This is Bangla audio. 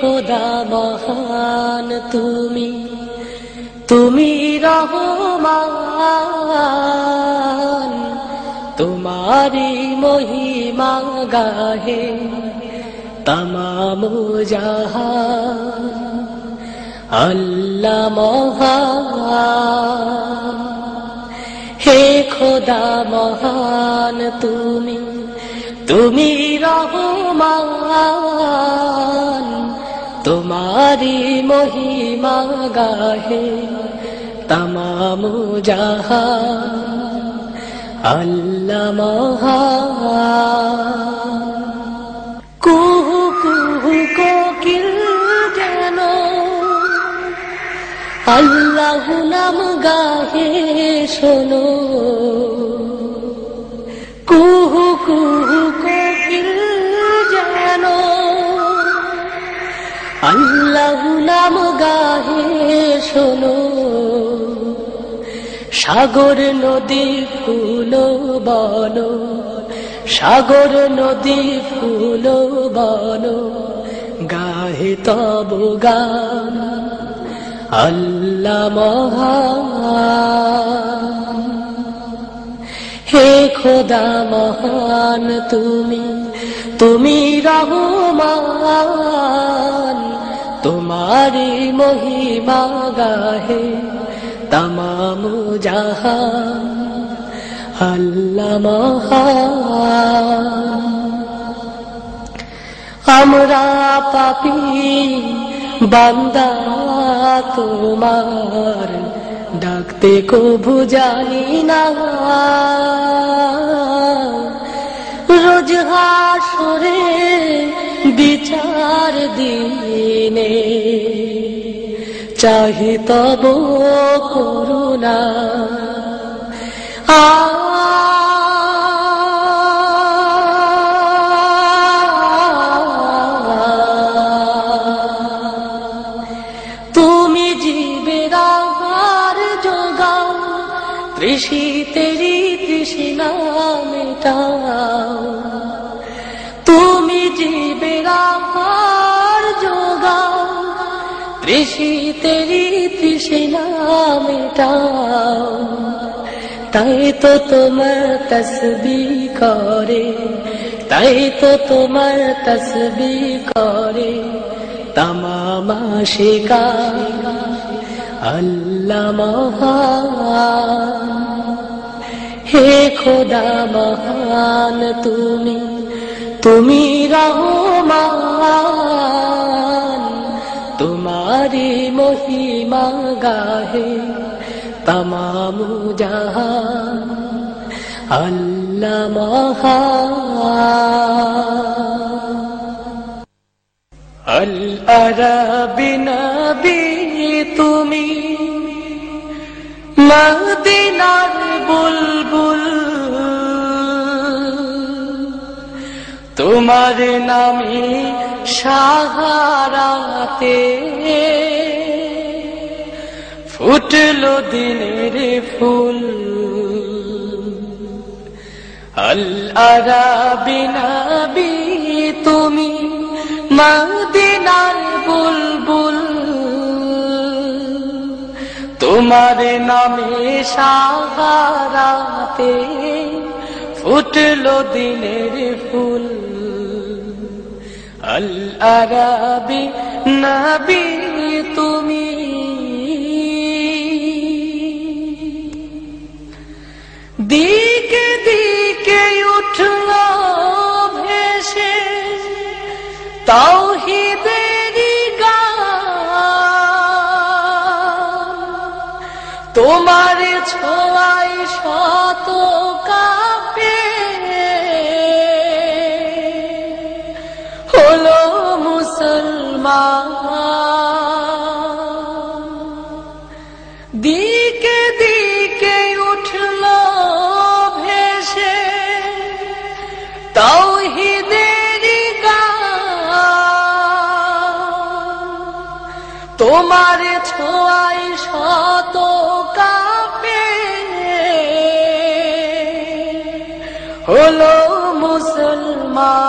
খোদা মহান তুমি তুমি রহমান তোমারি মহিমা গাহে তমাম আল্লাহ মহান। হে খোদা মহান তুমি তুমি রহমান। তোমারি মহিমা গাহে তমাম আল্লাহ মহান কুহু কুহু কোকিল যেন আল্লাহ নাম গাহে শোনো। কুহু কুহু আল্লাহ গাহে শোনো। সাগর নদী ফুল বন। সাগর নদী ফুল বন। গাহে তব গান। আল্লাহ মহান হে খোদা মহান তুমি তুমি রহমান। তোমারি মহিমা গাহে আল্লাহ আমরা পাপি বান্দা তোমার ডাকতে কভু জানি না। বিচার দিনে। চাহি তব করুণা। আ তুমি জীবের আহার যোগাও তৃষি তেরি তৃষ্ণা মেটাও। তুমি জীবের আহার যোগাও। তৃষি তেরি তৃষ্ণা মেটাও। তাই তো তোমার তসবি করে, তাই তো তোমার তসবি করে। তমামা শিকা আল্লাহ মহান। হে খোদা মহান তুমি তুমি রহমান তোমারি মহিমা গাহে তমাম জাহান আল্লাহ আল আরাবি নবী তুমি মদিনার বুলবুল তোমার নামে সাহারাতে ফুটলো দিনের ফুল। আল আরাবি নবী, তুমি মদিনার বুলবুল। তোমার নামে সাহারাতে ফুটলো দিনের ফুল। আল আরাবি নবী, তুমি। দিকে দিকে উঠল ভেসে তাওহিদেরি গান। তোমার ছোঁয়াই শত তোমার ছোয়াই শত কাপে। হলো মুসলমান।